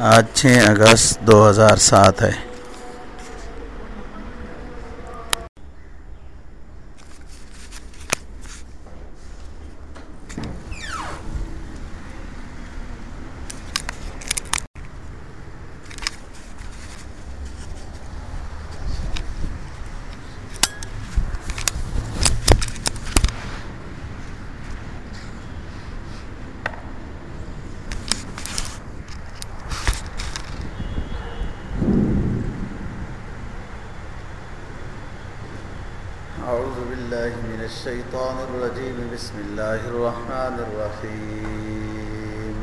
آج چھ اگست دو ہزار سات ہے۔ أعوذ بالله من الشيطان الرجيم. بسم الله الرحمن الرحيم.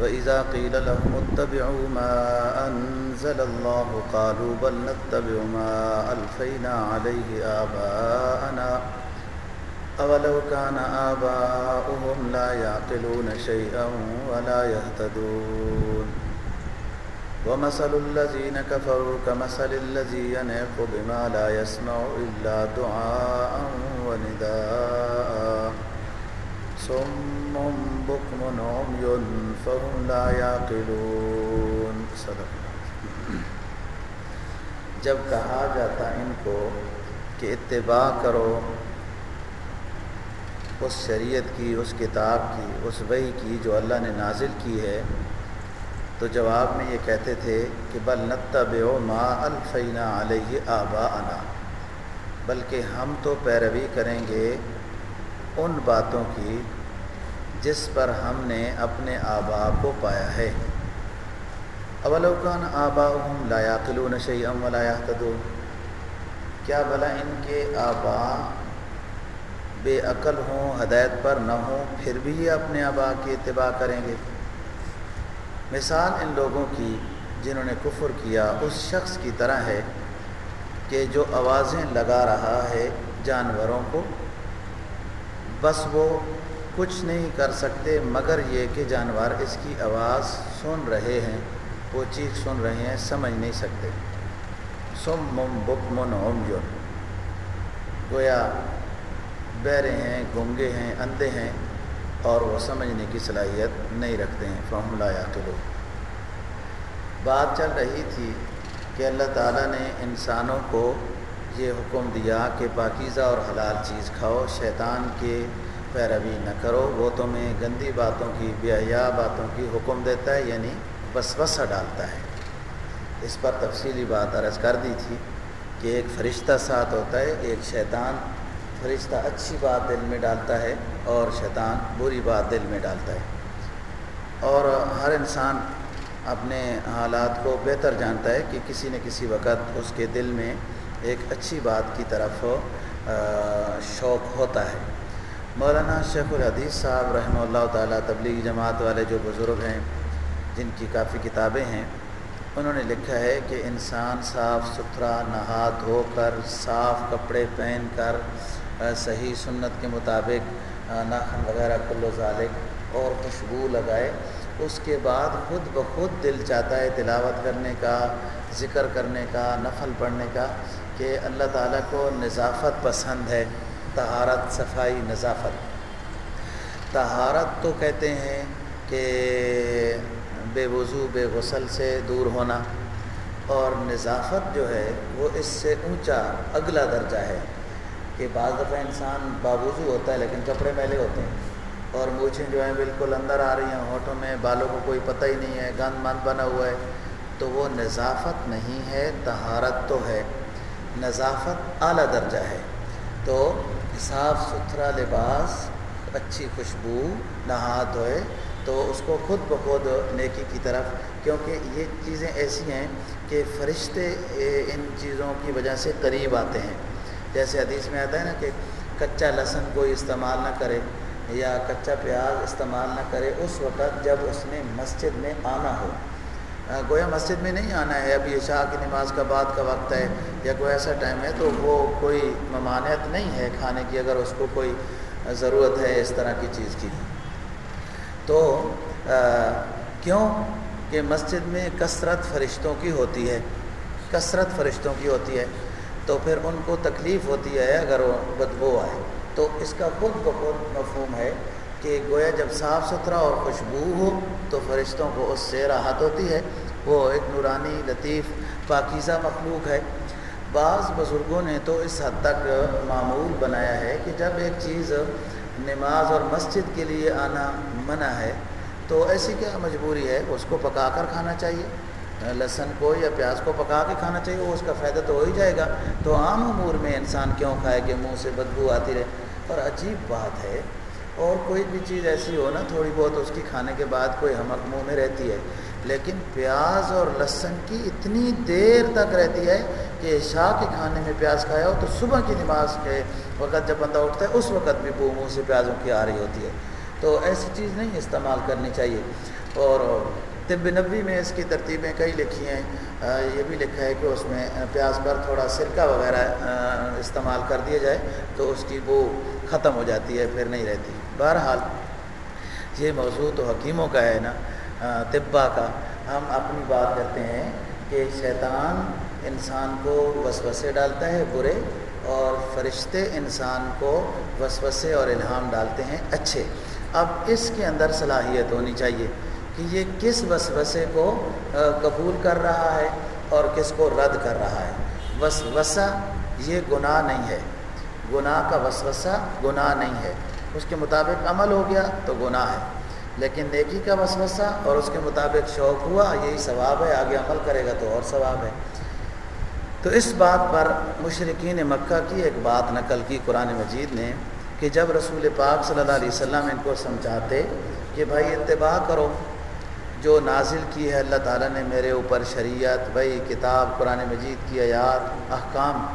وإذا قيل لهم اتبعوا ما أنزل الله قالوا بل نتبع ما ألفينا عليه آباءنا. أولو كان آباؤهم لا يعقلون شيئا ولا يهتدون. ومثل الذين كفروا كمثل الذي ينعق بما لا يسمع إلا دعاء ونداء. صم بكم عمي فهم لا يعقلون. صدق جب کہا جاتا ان کو کہ اتباع کرو اس شریعت کی، اس کتاب کی، اس وحی کی جو اللہ نے نازل کی ہے تو جواب میں یہ کہتے تھے کہ بل نتبع ما الفینا علیہ آبا انا بلکہ ہم تو پیروی کریں گے ان باتوں کی جس پر ہم نے اپنے آبا کو پایا ہے۔ اولوکان آبا لا یاقلون شیئا ولا یهتدون، کیا بھلا ان کے آبا بے عقل ہوں، ہدایت پر نہ ہوں، پھر بھی یہ اپنے آبا کی اتباع کریں گے؟ مثال ان لوگوں کی جنہوں نے کفر کیا اس شخص کی طرح ہے کہ جو آوازیں لگا رہا ہے جانوروں کو۔ بس وہ کچھ نہیں کر سکتے مگر یہ کہ جانور اس کی آواز سن رہے ہیں، وہ چیخ سن رہے ہیں، سمجھ نہیں سکتے۔ سم مم بک من عمجن گویا بہرے ہیں گنگے ہیں، اندھے ہیں۔ اور وہ سمجھنے کی صلاحیت نہیں رکھتے ہیں۔ فہم لا یاقلو بات چل رہی تھی کہ اللہ تعالیٰ نے انسانوں کو یہ حکم دیا کہ پاکیزہ اور حلال چیز کھاؤ، شیطان کے پیروی نہ کرو۔ وہ تمہیں گندی باتوں کی بیایا باتوں کی حکم دیتا ہے یعنی وسوسہ ڈالتا ہے۔ اس پر تفصیلی بات عرض کر دی تھی کہ ایک فرشتہ ساتھ ہوتا ہے، ایک شیطان فرشتہ اچھی بات دل میں ڈالتا ہے اور شیطان بری بات دل میں ڈالتا ہے۔ اور ہر انسان اپنے حالات کو بہتر جانتا ہے کہ کسی نہ کسی وقت اس کے دل میں ایک اچھی بات کی طرف شوق ہوتا ہے۔ مولانا شیخ الحدیث صاحب رحمہ اللہ تعالیٰ تبلیغی جماعت والے جو بزرگ ہیں، جن کی کافی کتابیں ہیں، انہوں نے لکھا ہے کہ انسان صاف ستھرا نہا دھو کر، صاف کپڑے پہن کر صحیح سنت کے مطابق ناخن وغیرہ کلو ذالک، اور خوشبو لگائے، اس کے بعد خود بخود دل چاہتا ہے تلاوت کرنے کا، ذکر کرنے کا، نفل پڑھنے کا، کہ اللہ تعالیٰ کو نظافت پسند ہے، طہارت، صفائی، نظافت۔ طہارت تو کہتے ہیں کہ بے وضو، بے غسل سے دور ہونا، اور نظافت جو ہے، وہ اس سے اونچا، اگلا درجہ ہے۔ کہ بعض دفعہ انسان باوضو ہوتا ہے لیکن کپڑے میلے ہوتے ہیں اور مونچھیں جو ہیں بالکل اندر آ رہی ہیں ہونٹوں میں، بالوں کو کوئی پتہ ہی نہیں ہے، گند مند بنا ہوا ہے۔ تو وہ نظافت نہیں ہے، طہارت تو ہے۔ نظافت اعلیٰ درجہ ہے۔ تو صاف ستھرا لباس، اچھی خوشبو، نہا دھوئے، تو اس کو خود بخود نیکی کی طرف، کیونکہ یہ چیزیں ایسی ہیں کہ فرشتے ان چیزوں کی وجہ سے قریب آتے ہیں۔ جیسے حدیث میں آتا ہے نا کہ کچا لہسن کوئی استعمال نہ کرے یا کچا پیاز استعمال نہ کرے، اس وقت جب اس نے مسجد میں آنا ہو۔ گویا مسجد میں نہیں آنا ہے، ابھی عشاء کی نماز کا بعد کا وقت ہے یا کوئی ایسا ٹائم ہے تو وہ کوئی ممانعت نہیں ہے کھانے کی اگر اس کو کوئی ضرورت ہے اس طرح کی چیز کی۔ تو کیوں کہ مسجد میں کثرت فرشتوں کی ہوتی ہے؟ کثرت فرشتوں کی ہوتی ہے۔ تو پھر ان کو تکلیف ہوتی ہے اگر وہ بدبو آئے۔ تو اس کا خود بخود مفہوم ہے کہ گویا جب صاف ستھرا اور خوشبو ہو تو فرشتوں کو اس سے راحت ہوتی ہے۔ وہ ایک نورانی، لطیف، پاکیزہ مخلوق ہے۔ بعض بزرگوں نے تو اس حد تک معمول بنایا ہے کہ جب ایک چیز نماز اور مسجد کے لیے آنا منع ہے تو ایسی کیا مجبوری ہے؟ اس کو پکا کر کھانا چاہیے۔ ہاں، لہسن کو یا پیاز کو پکا کے کھانا چاہیے، وہ اس کا فائدہ تو ہو ہی جائے گا۔ تو عام امور میں انسان کیوں کھائے کہ منہ سے بدبو آتی رہے؟ اور عجیب بات ہے، اور کوئی بھی چیز ایسی ہو نا، تھوڑی بہت اس کی کھانے کے بعد کوئی ہمک منہ میں رہتی ہے۔ لیکن پیاز اور لہسن کی اتنی دیر تک رہتی ہے کہ عشاء کے کھانے میں پیاز کھایا ہو تو صبح کی نماز کے وقت جب بندہ اٹھتا ہے، اس وقت بھی وہ منہ سے پیازوں کی آ رہی ہوتی ہے۔ تو ایسی چیز نہیں استعمال کرنی چاہیے۔ اور طب نبی میں اس کی ترتیبیں کئی لکھی ہیں۔ یہ بھی لکھا ہے کہ اس میں پیاز پر تھوڑا سرکہ وغیرہ استعمال کر دیا جائے تو اس کی وہ ختم ہو جاتی ہے، پھر نہیں رہتی۔ بہرحال یہ موضوع تو حکیموں کا ہے نا طبا کا۔ ہم اپنی بات کرتے ہیں کہ شیطان انسان کو وسوسے ڈالتا ہے برے، اور فرشتے انسان کو وسوسے اور الہام ڈالتے ہیں اچھے۔ اب اس کے اندر صلاحیت ہونی چاہیے۔ کہ یہ کس وسوسے کو قبول کر رہا ہے اور کس کو رد کر رہا ہے۔ وسوسہ یہ گناہ نہیں ہے۔ گناہ کا وسوسہ گناہ نہیں ہے۔ اس کے مطابق عمل ہو گیا تو گناہ ہے۔ لیکن نیکی کا وسوسہ اور اس کے مطابق شوق ہوا، یہی ثواب ہے۔ آگے عمل کرے گا تو اور ثواب ہے۔ تو اس بات پر مشرقین مکہ کی ایک بات نقل کی قرآن مجید نے کہ جب رسول پاک صلی اللہ علیہ وسلم ان کو سمجھاتے کہ بھائی اتباع کرو جو نازل کی ہے اللہ تعالیٰ نے میرے اوپر شریعت بھائی کتاب، قرآن مجید کی آیات، احکام،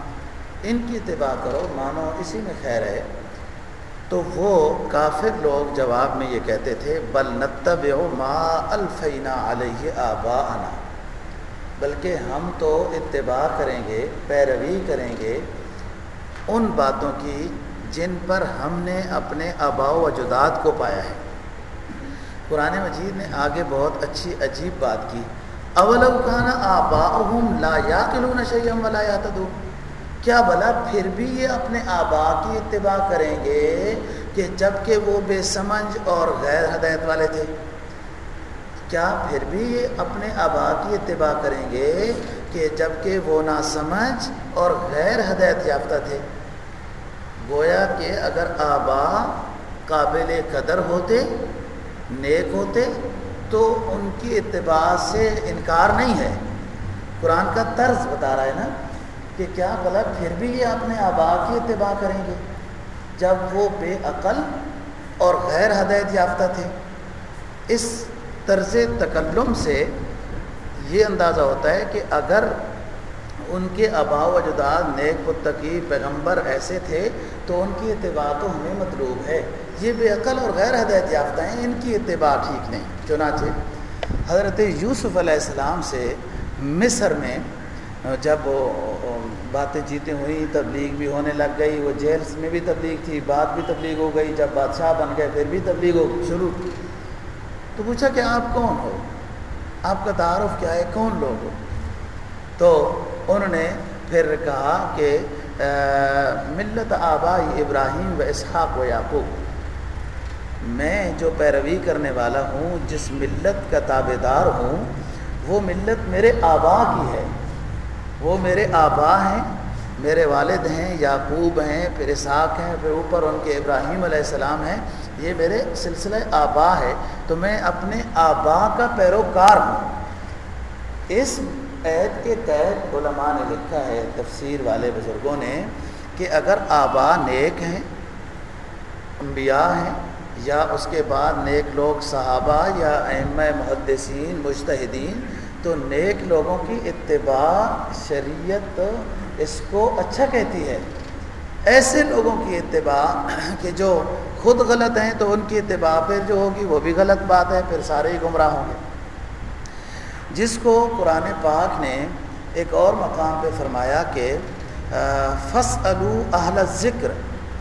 ان کی اتباع کرو، مانو، اسی میں خیر ہے۔ تو وہ کافر لوگ جواب میں یہ کہتے تھے، بل نتب ما الفینہ علیہ آبا بلکہ ہم تو اتباع کریں گے، پیروی کریں گے ان باتوں کی جن پر ہم نے اپنے آبا و اجداد کو پایا ہے۔ قرآن مجید نے آگے بہت اچھی عجیب بات کی۔ اول آبا لا یا کلون شیم ولا یا کیا بلا پھر بھی یہ اپنے آبا کی اتباع کریں گے کہ جبکہ وہ بے سمجھ اور غیر ہدایت والے تھے؟ کیا پھر بھی یہ اپنے آبا کی اتباع کریں گے کہ جبکہ وہ نہ سمجھ اور غیر ہدایت یافتہ تھے؟ گویا کہ اگر آبا قابل قدر ہوتے نیک ہوتے تو ان کی اتباع سے انکار نہیں ہے۔ قرآن کا طرز بتا رہا ہے نا کہ کیا بلا پھر بھی یہ اپنے آبا کی اتباع کریں گے؟ جب وہ بے عقل اور غیر ہدایت یافتہ تھے۔ اس طرز تکلم سے یہ اندازہ ہوتا ہے کہ اگر ان کے آبا و اجداد نیک متقی پیغمبر ایسے تھے تو ان کی اتباع تو ہمیں مطلوب ہے۔ یہ بے عقل اور غیر ہدایت یافتہ ہیں ان کی اتباع ٹھیک نہیں۔ چنانچہ حضرت یوسف علیہ السلام سے مصر میں جب باتیں چیتیں ہوئیں، تبلیغ بھی ہونے لگ گئی، وہ جیلس میں بھی تبلیغ تھی، بات بھی تبلیغ ہو گئی، جب بادشاہ بن گئے پھر بھی تبلیغ ہو شروع۔ تو پوچھا کہ آپ کون ہو؟ آپ کا تعارف کیا ہے؟ کون لوگ ہو؟ تو انہوں نے پھر کہا کہ ملت آبائی ابراہیم و اسحاق و یعقوب۔ میں جو پیروی کرنے والا ہوں، جس ملت کا تابے دار ہوں، وہ ملت میرے آبا کی ہے۔ وہ میرے آبا ہیں، میرے والد ہیں، یعقوب ہیں، پھر اسحاق ہیں، پھر اوپر ان کے ابراہیم علیہ السلام ہیں۔ یہ میرے سلسلہ آبا ہے، تو میں اپنے آبا کا پیروکار ہوں۔ اس عید کے تحت علماء نے لکھا ہے، تفسیر والے بزرگوں نے، کہ اگر آبا نیک ہیں، انبیاء ہیں یا اس کے بعد نیک لوگ صحابہ یا ام محدثین مشتحدین تو نیک لوگوں کی اتباع شریعت اس کو اچھا کہتی ہے۔ ایسے لوگوں کی اتباع کہ جو خود غلط ہیں تو ان کی اتباع پھر جو ہوگی وہ بھی غلط بات ہے، پھر سارے ہی گمراہ ہوں گے۔ جس کو قرآن پاک نے ایک اور مقام پہ فرمایا کہ فص الو اہل ذکر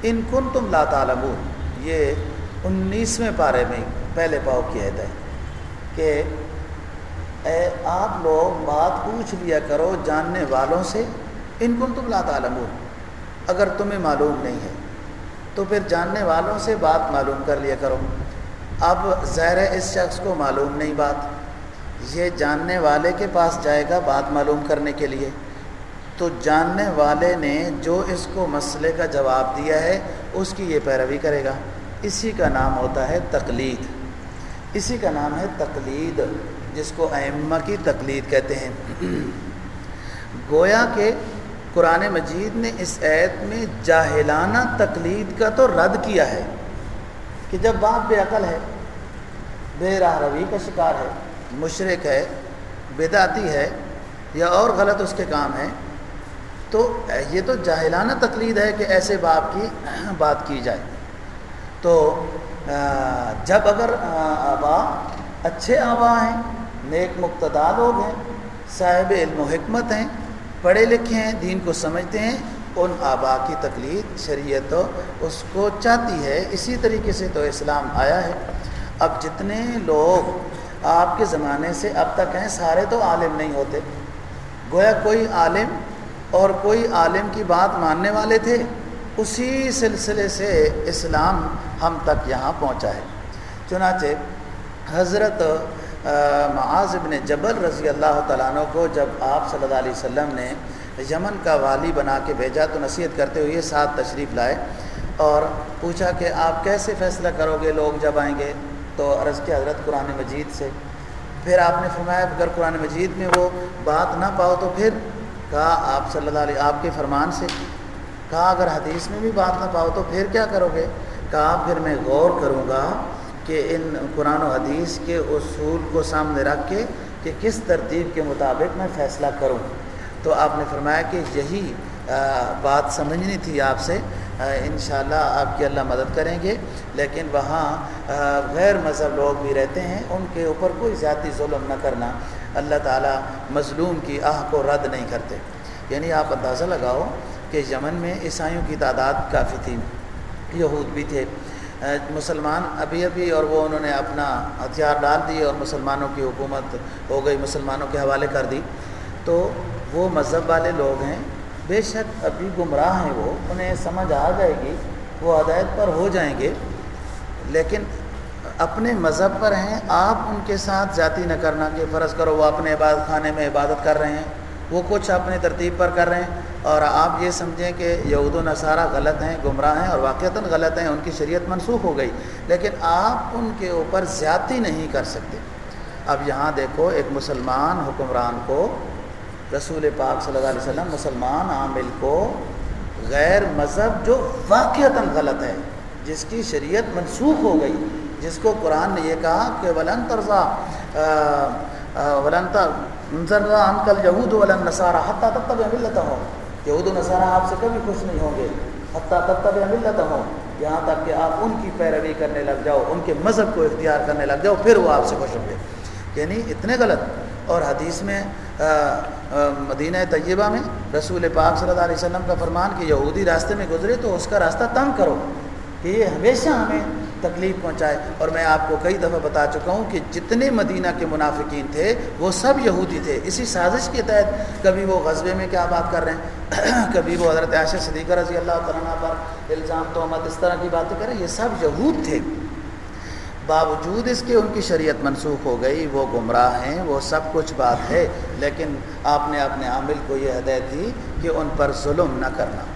ان کن تم لا تعلمون۔ یہ انیسویں پارے میں پہلے پاؤ کیا ہے کہ اے آپ لوگ بات پوچھ لیا کرو جاننے والوں سے، ان کن تم لا تعلمون۔ اگر تمہیں معلوم نہیں ہے، تو پھر جاننے والوں سے بات معلوم کر لیا کرو۔ اب زہر اس شخص کو معلوم نہیں بات۔ یہ جاننے والے کے پاس جائے گا بات معلوم کرنے کے لیے۔ تو جاننے والے نے جو اس کو مسئلے کا جواب دیا ہے، اس کی یہ پیروی کرے گا۔ اسی کا نام ہوتا ہے تقلید۔ اسی کا نام ہے تقلید، جس کو ائمہ کی تقلید کہتے ہیں۔ گویا کہ قرآن مجید نے اس عید میں جاہلانہ تقلید کا تو رد کیا ہے کہ جب باپ بے عقل ہے، بے راہ روی کا شکار ہے مشرق ہے، بدعتی ہے یا اور غلط اس کے کام ہیں، تو یہ تو جاہلانہ تقلید ہے کہ ایسے باپ کی بات کی جائے۔ تو جب اگر آبا اچھے آبا ہیں، نیک مقتدا لوگ ہیں، صاحب علم و حکمت ہیں، پڑھے لکھے ہیں، دین کو سمجھتے ہیں، ان آبا کی تکلیف شریعت اس کو چاہتی ہے۔ اسی طریقے سے تو اسلام آیا ہے۔ اب جتنے لوگ آپ کے زمانے سے اب تک ہیں، سارے تو عالم نہیں ہوتے۔ گویا کوئی عالم اور کوئی عالم کی بات ماننے والے تھے، اسی سلسلے سے اسلام ہم تک یہاں پہنچا ہے۔ چنانچہ حضرت معاذ ابن جبل رضی اللہ تعالیٰ عنہ کو جب آپ صلی اللہ علیہ وسلم نے یمن کا والی بنا کے بھیجا تو نصیحت کرتے ہوئے ساتھ تشریف لائے اور پوچھا کہ آپ کیسے فیصلہ کرو گے لوگ جب آئیں گے؟ تو عرض کے حضرت قرآن مجید سے۔ پھر آپ نے فرمایا، اگر قرآن مجید میں وہ بات نہ پاؤ تو پھر کہا آپ صلی اللہ علیہ، آپ کے فرمان سے۔ کہا، اگر حدیث میں بھی بات نہ پاؤ تو پھر کیا کرو گے؟ کہا پھر میں غور کروں گا کہ ان قرآن و حدیث کے اصول کو سامنے رکھ کے کہ کس ترتیب کے مطابق میں فیصلہ کروں۔ تو آپ نے فرمایا کہ یہی بات سمجھنی تھی آپ سے۔ انشاءاللہ آپ کی اللہ مدد کریں گے۔ لیکن وہاں غیر مذہب لوگ بھی رہتے ہیں۔ ان کے اوپر کوئی زیادتی ظلم نہ کرنا۔ اللہ تعالیٰ مظلوم کی آہ کو رد نہیں کرتے۔ یعنی آپ اندازہ لگاؤ کہ یمن میں عیسائیوں کی تعداد کافی تھی۔ یہود بھی تھے۔ مسلمان ابھی ابھی اور وہ انہوں نے اپنا ہتھیار ڈال دیے اور مسلمانوں کی حکومت ہو گئی، مسلمانوں کے حوالے کر دی۔ تو وہ مذہب والے لوگ ہیں، بے شک ابھی گمراہ ہیں وہ، انہیں سمجھ آ جائے گی، وہ ہدایت پر ہو جائیں گے۔ لیکن اپنے مذہب پر ہیں، آپ ان کے ساتھ ذاتی نہ کرنا کہ فرض کرو وہ اپنے عبادت خانے میں عبادت کر رہے ہیں۔ وہ کچھ اپنی ترتیب پر کر رہے ہیں اور آپ یہ سمجھیں کہ یہود و نصارہ غلط ہیں، گمراہ ہیں اور واقعتاً غلط ہیں، ان کی شریعت منسوخ ہو گئی۔ لیکن آپ ان کے اوپر زیادتی نہیں کر سکتے۔ اب یہاں دیکھو ایک مسلمان حکمران کو رسول پاک صلی اللہ علیہ وسلم مسلمان عامل کو غیر مذہب جو واقعتاً غلط ہے، جس کی شریعت منسوخ ہو گئی، جس کو قرآن نے یہ کہا کہ ولن طرزہ ولن ذرا انکل یہود ولن نصارہ حتیٰ تب تب ملتا ہو یہود و نصارہ آپ سے کبھی خوش نہیں ہوں گے. حتیٰ تب تب ملتا ہو یہاں تک کہ آپ ان کی پیروی کرنے لگ جاؤ، ان کے مذہب کو اختیار کرنے لگ جاؤ، پھر وہ آپ سے خوش ہوں گے. یعنی اتنے غلط. اور حدیث میں مدینہ طیبہ میں رسول پاک صلی اللہ علیہ وسلم کا فرمان کہ یہودی راستے میں گزرے تو اس کا راستہ تنگ کرو کہ یہ ہمیشہ ہمیں تکلیف پہنچائے۔ اور میں آپ کو کئی دفعہ بتا چکا ہوں کہ جتنے مدینہ کے منافقین تھے، وہ سب یہودی تھے۔ اسی سازش کے تحت کبھی وہ غزبے میں کیا بات کر رہے ہیں؟ کبھی وہ حضرت عائشہ صدیقہ رضی اللہ تعالیٰ پر الزام تہمت اس طرح کی باتیں کریں یہ سب یہود تھے۔ باوجود اس کے ان کی شریعت منسوخ ہو گئی، وہ گمراہ ہیں، وہ سب کچھ بات ہے، لیکن آپ نے اپنے عامل کو یہ ہدایت دی کہ ان پر ظلم نہ کرنا۔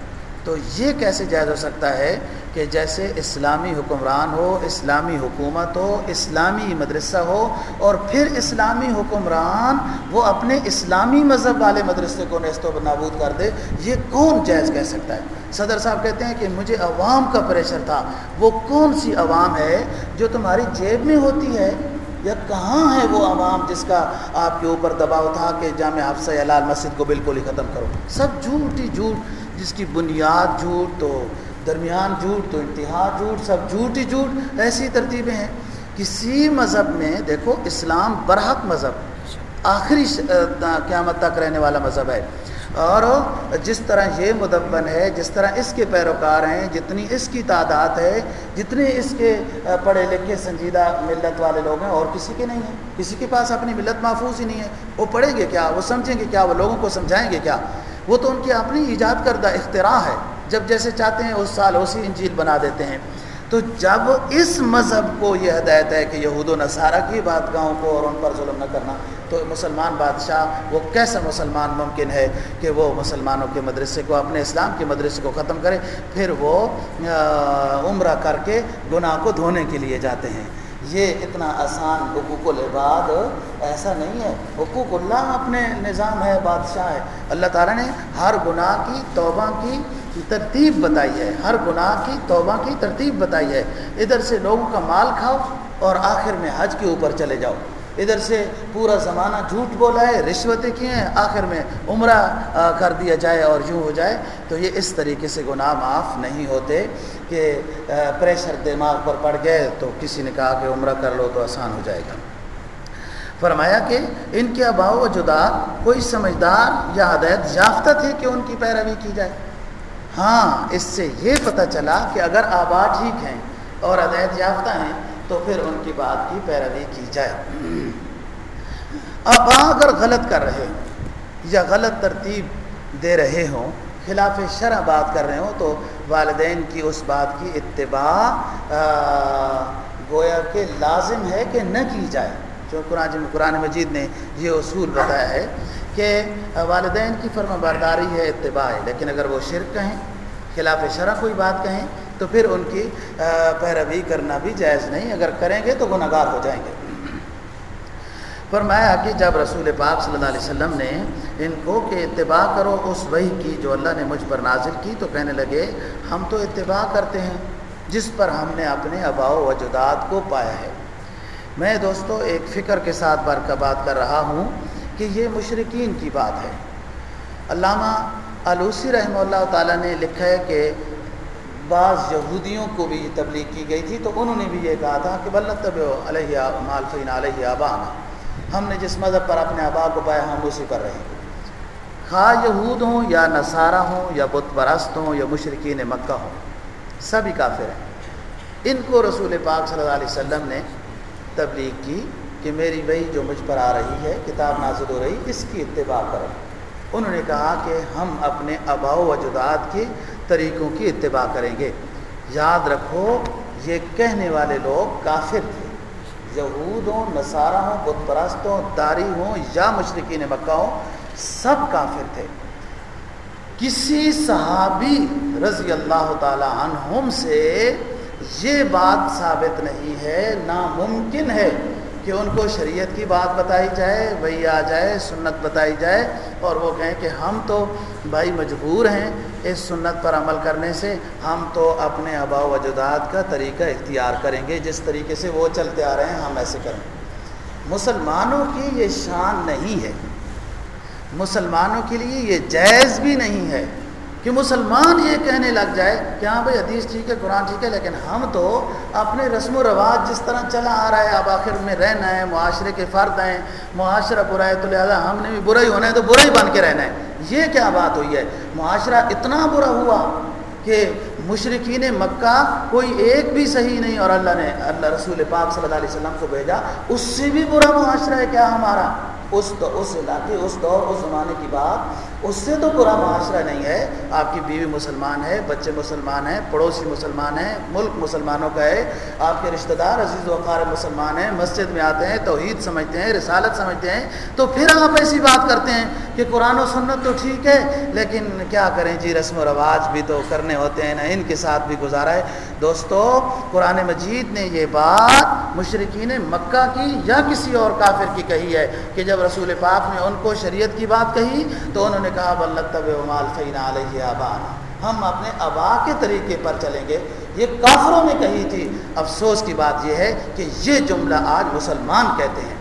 تو یہ کیسے جائز ہو سکتا ہے کہ جیسے اسلامی حکمران ہو، اسلامی حکومت ہو، اسلامی مدرسہ ہو اور پھر اسلامی حکمران وہ اپنے اسلامی مذہب والے مدرسے کو نیست و نابود کر دے، یہ کون جائز کہہ سکتا ہے؟ صدر صاحب کہتے ہیں کہ مجھے عوام کا پریشر تھا، وہ کون سی عوام ہے جو تمہاری جیب میں ہوتی ہے یا کہاں ہے وہ عوام جس کا آپ کے اوپر دباؤ تھا کہ جامع حفصہ لال مسجد کو بالکل ہی ختم کرو؟ سب جھوٹ ہی جھوٹ، جس کی بنیاد جھوٹ تو درمیان جھوٹ تو انتہا جھوٹ، سب جھوٹ ہی جھوٹ، ایسی ترتیبیں ہیں۔ کسی مذہب میں دیکھو، اسلام برحق مذہب، آخری قیامت تک رہنے والا مذہب ہے۔ اور جس طرح یہ مدبن ہے، جس طرح اس کے پیروکار ہیں، جتنی اس کی تعداد ہے جتنے اس کے پڑھے لکھے سنجیدہ ملت والے لوگ ہیں، اور کسی کے نہیں ہیں۔ کسی کے پاس اپنی ملت محفوظ ہی نہیں ہے۔ وہ پڑھیں گے کیا؟ وہ سمجھیں گے کیا؟ وہ لوگوں کو سمجھائیں گے کیا؟ وہ تو ان کی اپنی ایجاد کردہ اختراع ہے۔ جب جیسے چاہتے ہیں، اس سال اسی انجیل بنا دیتے ہیں۔ تو جب اس مذہب کو یہ ہدایت ہے کہ یہود و نصارہ کی بات گاؤں کو اور ان پر ظلم نہ کرنا، تو مسلمان بادشاہ وہ کیسا مسلمان ممکن ہے کہ وہ مسلمانوں کے مدرسے کو، اپنے اسلام کے مدرسے کو ختم کرے؟ پھر وہ عمرہ کر کے گناہ کو دھونے کے لیے جاتے ہیں۔ یہ اتنا آسان حقوق العباد ایسا نہیں ہے۔ حقوق اللہ اپنے نظام ہے، بادشاہ ہے۔ اللہ تعالیٰ نے ہر گناہ کی، توبہ کی ترتیب بتائی ہے۔ ہر گناہ کی، توبہ کی ترتیب بتائی ہے۔ ادھر سے لوگوں کا مال کھاؤ اور آخر میں حج کے اوپر چلے جاؤ۔ ادھر سے پورا زمانہ جھوٹ بولا ہے، رشوتیں کی ہیں، آخر میں عمرہ کر دیا جائے اور یوں ہو جائے۔ تو یہ اس طریقے سے گناہ معاف نہیں ہوتے۔ کہ پریشر دماغ پر پڑ گئے تو کسی نے کہا کہ عمرہ کر لو تو آسان ہو جائے گا۔ فرمایا کہ ان کے اباء و جدا کوئی سمجھدار یا ہدایت یافتہ تھے کہ ان کی پیروی کی جائے؟ ہاں اس سے یہ پتہ چلا کہ اگر آبا ٹھیک ہیں اور ہدایت یافتہ ہیں تو پھر ان کی بات کی پیروی کی جائے۔ اب اگر غلط کر رہے ہوں یا غلط ترتیب دے رہے ہوں، خلاف شرح بات کر رہے ہوں تو والدین کی اس بات کی اتباع گویا کہ لازم ہے کہ نہ کی جائے۔ جو قرآن قرآن مجید نے یہ اصول بتایا ہے کہ والدین کی فرم برداری ہے، اتباع ہے۔ لیکن اگر وہ شرک کہیں، خلاف شرح کوئی بات کہیں، تو پھر ان کی پیروی کرنا بھی جائز نہیں۔ اگر کریں گے تو گناہ گار ہو جائیں گے۔ فرمایا کہ جب رسول پاک صلی اللہ علیہ وسلم نے ان کو کہ اتباع کرو اس وحی کی جو اللہ نے مجھ پر نازل کی، تو کہنے لگے، ہم تو اتباع کرتے ہیں، جس پر ہم نے اپنے اباؤ و جداد کو پایا ہے۔ میں دوستو، ایک فکر کے ساتھ بار کا بات کر رہا ہوں کہ یہ مشرقین کی بات ہے۔ علامہ علوسی رحمہ اللہ تعالیٰ نے لکھا ہے کہ بعض یہودیوں کو بھی تبلیغ کی گئی تھی، تو انہوں نے بھی یہ کہا تھا کہ بلّہ طب علیہ مالفین علیہ آبانا ہم نے جس مذہب پر اپنے آبا کو پایا ہم اسی پر رہیں گے خواہ یہود ہوں یا نصارہ ہوں یا بت پرست ہوں یا مشرقین مکہ ہوں، سبھی کافر ہیں۔ ان کو رسول پاک صلی اللہ علیہ وسلم نے تبلیغ کی کہ میری وہی جو مجھ پر آ رہی ہے، کتاب نازل ہو رہی، اس کی اتباع کرو۔ انہوں نے کہا کہ ہم اپنے آباؤ و جداد کے طریقوں کی اتباع کریں گے۔ یاد رکھو، یہ کہنے والے لوگ کافر تھے۔ یہود ہوں نصارہ ہوں بت پرست ہوں داری ہوں یا مشرقین مکہ ہوں، سب کافر تھے۔ کسی صحابی رضی اللہ تعالی عنہم سے یہ بات ثابت نہیں ہے، ناممکن ہے کہ ان کو شریعت کی بات بتائی جائے، وہی آ جائے، سنت بتائی جائے اور وہ کہیں کہ ہم تو بھائی مجبور ہیں اس سنت پر عمل کرنے سے ہم تو اپنے آبا و جداد کا طریقہ اختیار کریں گے، جس طریقے سے وہ چلتے آ رہے ہیں، ہم ایسے کریں مسلمانوں کی یہ شان نہیں ہے۔ مسلمانوں کے لیے یہ جائز بھی نہیں ہے کہ مسلمان یہ کہنے لگ جائے کہ ہاں بھائی، حدیث ٹھیک ہے، قرآن ٹھیک ہے، لیکن ہم تو اپنے رسم و رواج جس طرح چلا آ رہا ہے، اب آخر میں رہنا ہے، معاشرے کے فرد ہیں، معاشرہ برا ہے، تو لہٰذا ہم نے بھی برا ہی ہونا ہے تو برا ہی بن کے رہنا ہے۔ یہ کیا بات ہوئی ہے؟ معاشرہ اتنا برا ہوا کہ مشرقین مکہ کوئی ایک بھی صحیح نہیں اور اللہ نے، اللہ رسول پاک صلی اللہ علیہ وسلم کو بھیجا، اس سے بھی برا معاشرہ ہے کیا ہمارا؟ اس اس علاقے، اس دور، اس زمانے کی بات اس سے تو برا معاشرہ نہیں ہے۔ آپ کی بیوی مسلمان ہے، بچے مسلمان ہیں، پڑوسی مسلمان ہیں، ملک مسلمانوں کا ہے۔ آپ کے رشتہ دار، عزیز و وقار مسلمان ہیں، مسجد میں آتے ہیں، توحید سمجھتے ہیں، رسالت سمجھتے ہیں۔ تو پھر آپ ایسی بات کرتے ہیں کہ قرآن و سنت تو ٹھیک ہے، لیکن کیا کریں؟ جی رسم و رواج بھی تو کرنے ہوتے ہیں نا، ان کے ساتھ بھی گزارا ہے۔ دوستو، قرآن مجید نے یہ بات مشرقین مکہ کی یا کسی اور کافر کی کہی ہے کہ جب رسول پاک نے ان کو شریعت کی بات کہی تو انہوں نے نے کہا بلطب مال فین علیہ آبان. ہم اپنے ابا کے طریقے پر چلیں گے۔ یہ کافروں نے کہی تھی۔ افسوس کی بات یہ ہے کہ یہ جملہ آج مسلمان کہتے ہیں۔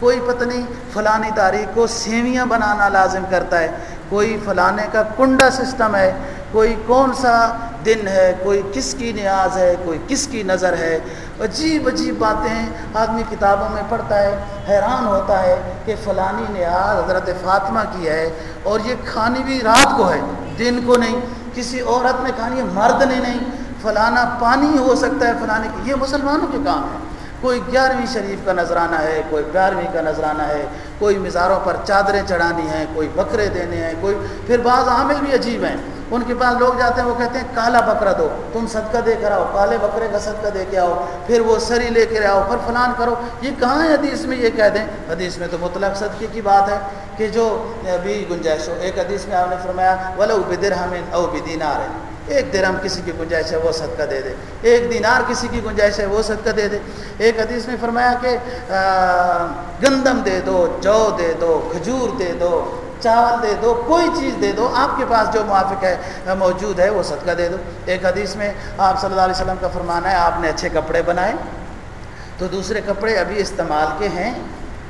کوئی پتہ نہیں فلانی تاریخ کو سیویاں بنانا لازم کرتا ہے۔ کوئی فلانے کا کنڈا سسٹم ہے۔ کوئی کون سا دن ہے؟ کوئی کس کی نیاز ہے؟ کوئی کس کی نظر ہے؟ عجیب عجیب باتیں آدمی کتابوں میں پڑھتا ہے، حیران ہوتا ہے کہ فلانی نیاز حضرت فاطمہ کی ہے اور یہ کھانی بھی رات کو ہے، دن کو نہیں۔ کسی عورت نے کھانی ہے مرد نے نہیں۔ فلانا پانی ہو سکتا ہے فلانے کی یہ مسلمانوں کے کام ہے۔ کوئی گیارہویں شریف کا نذرانہ ہے، کوئی گیارہویں کا نذرانہ ہے، کوئی مزاروں پر چادریں چڑھانی ہیں، کوئی بکرے دینے ہیں، کوئی پھر بعض عامل بھی عجیب ہیں۔ ان کے پاس لوگ جاتے ہیں، وہ کہتے ہیں، کالا بکرا دو، تم صدقہ دے کر آؤ، کالے بکرے کا صدقہ دے کے آؤ، پھر وہ سری لے کے آؤ، پھر فلان کرو۔ یہ کہاں ہے حدیث میں یہ کہہ دیں؟ حدیث میں تو مطلق صدقے کی بات ہے کہ جو ابھی گنجائش ہو، ایک حدیث میں آپ نے فرمایا، ولو بدر ہمیں او بدینار ہے ایک درہم کسی کی گنجائش ہے، وہ صدقہ دے دے۔ ایک دینار کسی کی گنجائش ہے، وہ صدقہ دے دے۔ ایک حدیث میں فرمایا کہ گندم دے دو، جو دے دو، کھجور دے دو چاول دے دو، کوئی چیز دے دو، آپ کے پاس جو موافق ہے، موجود ہے، وہ صدقہ دے دو۔ ایک حدیث میں آپ صلی اللہ علیہ وسلم کا فرمانا ہے، آپ نے اچھے کپڑے بنائے۔ تو دوسرے کپڑے ابھی استعمال کے ہیں،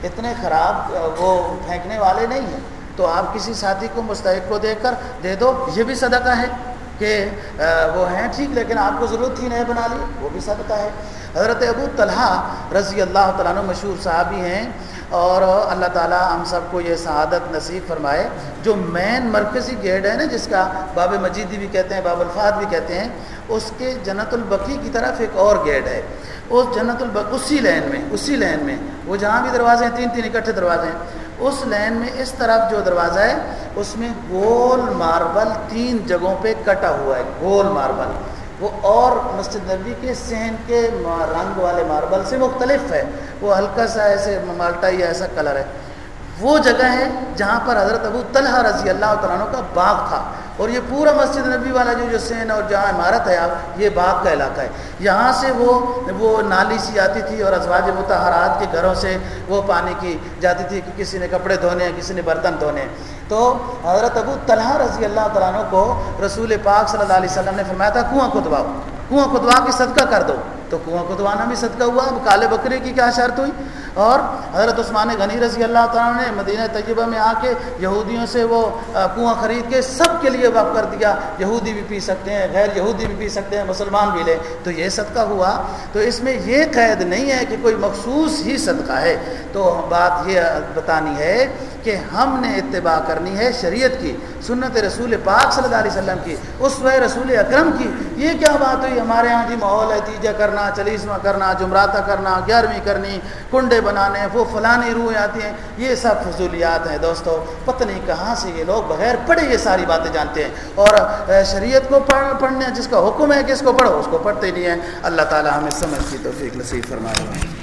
اتنے خراب، وہ پھینکنے والے نہیں ہیں۔ تو آپ کسی ساتھی کو مستحق کو دے کر دے دو، یہ بھی صدقہ ہے کہ وہ ہیں ٹھیک، لیکن آپ کو ضرورت تھی نئے بنا لی وہ بھی صدقہ ہے۔ حضرت ابو طلحہ رضی اللہ تعالیٰ عنہ مشہور صحابی ہیں۔ اور اللہ تعالیٰ ہم سب کو یہ سعادت نصیب فرمائے۔ جو مین مرکزی گیٹ ہے نا، جس کا باب مجیدی بھی کہتے ہیں، باب الفاد بھی کہتے ہیں، اس کے جنت البقی کی طرف ایک اور گیٹ ہے۔ اس جنت البق اسی لین میں، اسی لین میں۔ وہ جہاں بھی دروازے ہیں، تین تین اکٹھے دروازے ہیں۔ اس لین میں اس طرف جو دروازہ ہے، اس میں گول ماربل تین جگہوں پہ کٹا ہوا ہے۔ گول ماربل۔ وہ اور مسجد نبی کے سہن کے رنگ والے ماربل سے مختلف ہے۔ وہ ہلکا سا ایسے مالٹا یا ایسا کلر ہے۔ وہ جگہ ہے جہاں پر حضرت ابو طلحہ رضی اللہ تعالیٰ کا باغ تھا۔ اور یہ پورا مسجد نبی والا جو جو سین اور جہاں عمارت ہے آپ، یہ باغ کا علاقہ ہے۔ یہاں سے وہ وہ نالی سی آتی تھی اور ازواج متحرات کے گھروں سے وہ پانی کی جاتی تھی کہ کسی نے کپڑے دھونے ہیں، کسی نے برتن دھونے ہیں۔ تو حضرت ابو طلحہ رضی اللہ تعالیٰ کو رسول پاک صلی اللہ علیہ وسلم نے فرمایا تھا، کنواں کو کنواں کھدوا کے صدقہ کر دو۔ تو کنواں کھدوانا بھی صدقہ ہوا، اب کالے بکرے کی کیا شرط ہوئی؟ اور حضرت عثمان غنی رضی اللہ تعالیٰ نے مدینہ طیبہ میں آ کے یہودیوں سے وہ کنواں خرید کے سب کے لیے وقف کر دیا۔ یہودی بھی پی سکتے ہیں، غیر یہودی بھی پی سکتے ہیں، مسلمان بھی لے۔ تو یہ صدقہ ہوا۔ تو اس میں یہ قید نہیں ہے کہ کوئی مخصوص ہی صدقہ ہے۔ تو بات یہ بتانی ہے کہ ہم نے اتباع کرنی ہے شریعت کی، سنت رسول پاک صلی اللہ علیہ وسلم کی، اس وہ رسول اکرم کی۔ یہ کیا بات ہوئی؟ ہمارے ہاں جی ماحول ہے تیجہ کرنا چلیسواں کرنا جمراتا کرنا، گیارہویں کرنی، کنڈے بنانے، وہ فلانی روحیں آتی ہیں۔ یہ سب فضولیات ہیں دوستو، پتہ نہیں کہاں سے یہ لوگ بغیر پڑھے یہ ساری باتیں جانتے ہیں۔ اور شریعت کو پڑھ پڑھنے، جس کا حکم ہے کہ اس کو پڑھو، اس کو پڑھتے نہیں ہیں۔ اللہ تعالیٰ ہمیں سمجھ کی توفیق نصیب فرمائے۔